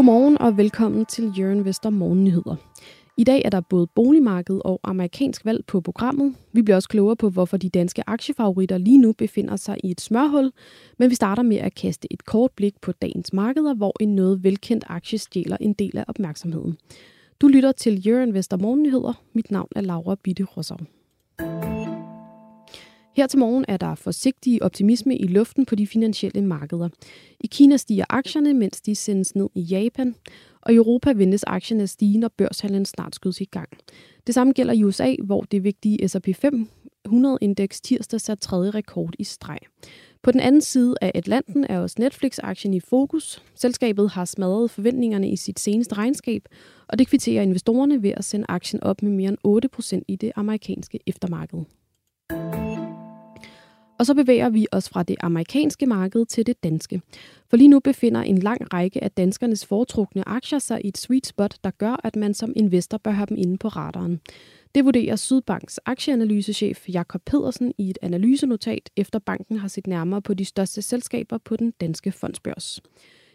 Godmorgen og velkommen til Jørgen Vester Morgennyheder. I dag er der både boligmarked og amerikansk valg på programmet. Vi bliver også klogere på, hvorfor de danske aktiefavoritter lige nu befinder sig i et smørhul. Men vi starter med at kaste et kort blik på dagens markeder, hvor en noget velkendt aktie stjæler en del af opmærksomheden. Du lytter til Jørgen Vester Morgennyheder. Mit navn er Laura Bitte Rossau. Her til morgen er der forsigtig optimisme i luften på de finansielle markeder. I Kina stiger aktierne, mens de sendes ned i Japan, og i Europa ventes aktierne at stige, når børshandlen snart skydes i gang. Det samme gælder i USA, hvor det vigtige S&P 500-indeks tirsdag satte tredje rekord i streg. På den anden side af Atlanten er også Netflix-aktien i fokus. Selskabet har smadret forventningerne i sit seneste regnskab, og det kvitterer investorerne ved at sende aktien op med mere end 8% i det amerikanske eftermarked. Og så bevæger vi os fra det amerikanske marked til det danske. For lige nu befinder en lang række af danskernes foretrukne aktier sig i et sweet spot, der gør, at man som investor bør have dem inde på radaren. Det vurderer Sydbanks aktieanalysechef Jakob Pedersen i et analysenotat, efter banken har set nærmere på de største selskaber på den danske fondsbørs.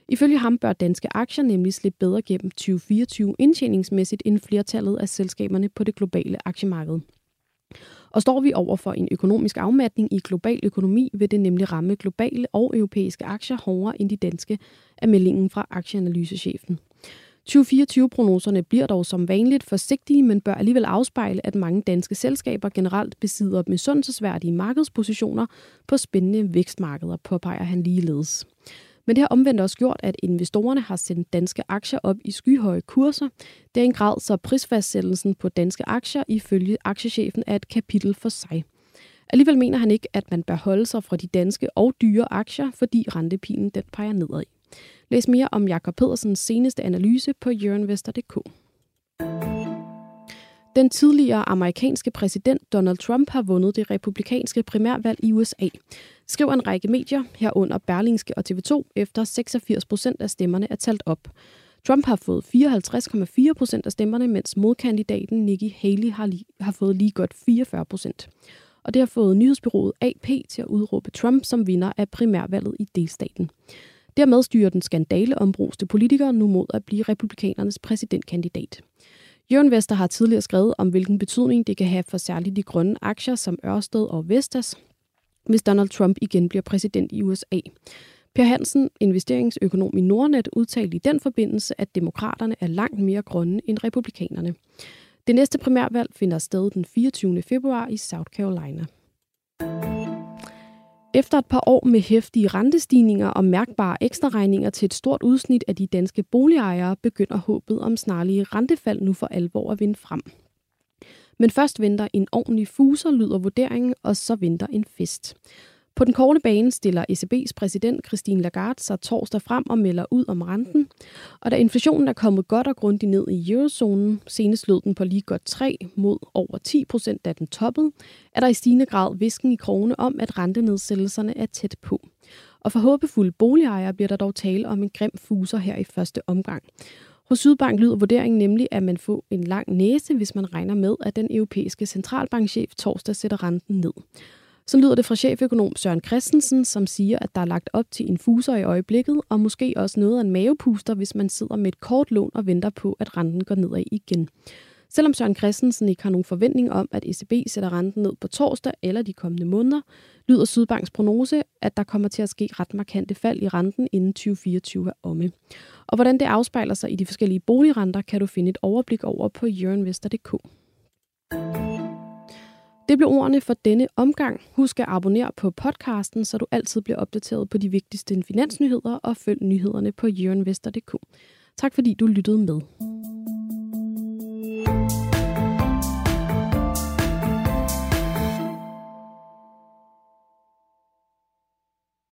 Ifølge ham bør danske aktier nemlig slippe bedre gennem 2024 indtjeningsmæssigt end flertallet af selskaberne på det globale aktiemarked. Og står vi over for en økonomisk afmatning i global økonomi, vil det nemlig ramme globale og europæiske aktier hårdere end de danske, er meldingen fra aktieanalysechefen. 2024-prognoserne bliver dog som vanligt forsigtige, men bør alligevel afspejle, at mange danske selskaber generelt besidder misundelsesværdige markedspositioner på spændende vækstmarkeder, påpeger han ligeledes. Men det har omvendt også gjort, at investorerne har sendt danske aktier op i skyhøje kurser. Det er en grad, så prisfastsættelsen på danske aktier ifølge aktiechefen er et kapitel for sig. Alligevel mener han ikke, at man bør holde sig fra de danske og dyre aktier, fordi rentepilen den peger nedad. Læs mere om Jakob Pedersens seneste analyse på jørenvester.dk. Den tidligere amerikanske præsident Donald Trump har vundet det republikanske primærvalg i USA, skriver en række medier herunder Berlingske og TV2, efter 86 procent af stemmerne er talt op. Trump har fået 54,4 procent af stemmerne, mens modkandidaten Nikki Haley har, li- har fået lige godt 44 procent. Og det har fået nyhedsbyrået AP til at udråbe Trump som vinder af primærvalget i delstaten. Dermed styrer den skandaleombruste politiker nu mod at blive republikanernes præsidentkandidat. Jørgen Vester har tidligere skrevet om, hvilken betydning det kan have for særligt de grønne aktier som Ørsted og Vestas, hvis Donald Trump igen bliver præsident i USA. Per Hansen, investeringsøkonom i Nordnet, udtalte i den forbindelse, at demokraterne er langt mere grønne end republikanerne. Det næste primærvalg finder sted den 24. februar i South Carolina. Efter et par år med hæftige rentestigninger og mærkbare ekstraregninger til et stort udsnit af de danske boligejere, begynder håbet om snarlige rentefald nu for alvor at vinde frem. Men først venter en ordentlig fuser, lyder vurderingen, og så venter en fest. På den korte bane stiller ECB's præsident Christine Lagarde sig torsdag frem og melder ud om renten. Og da inflationen er kommet godt og grundigt ned i eurozonen, senest lød den på lige godt 3 mod over 10 procent, da den toppede, er der i stigende grad visken i krone om, at rentenedsættelserne er tæt på. Og for håbefulde boligejere bliver der dog tale om en grim fuser her i første omgang. Hos Sydbank lyder vurderingen nemlig, at man får en lang næse, hvis man regner med, at den europæiske centralbankchef torsdag sætter renten ned. Så lyder det fra cheføkonom Søren Christensen, som siger, at der er lagt op til en fuser i øjeblikket, og måske også noget af en mavepuster, hvis man sidder med et kort lån og venter på, at renten går nedad igen. Selvom Søren Christensen ikke har nogen forventning om, at ECB sætter renten ned på torsdag eller de kommende måneder, lyder Sydbanks prognose, at der kommer til at ske ret markante fald i renten inden 2024 er omme. Og hvordan det afspejler sig i de forskellige boligrenter, kan du finde et overblik over på yourinvestor.dk. Det blev ordene for denne omgang. Husk at abonnere på podcasten, så du altid bliver opdateret på de vigtigste finansnyheder og følg nyhederne på yourinvestor.dk. Tak fordi du lyttede med.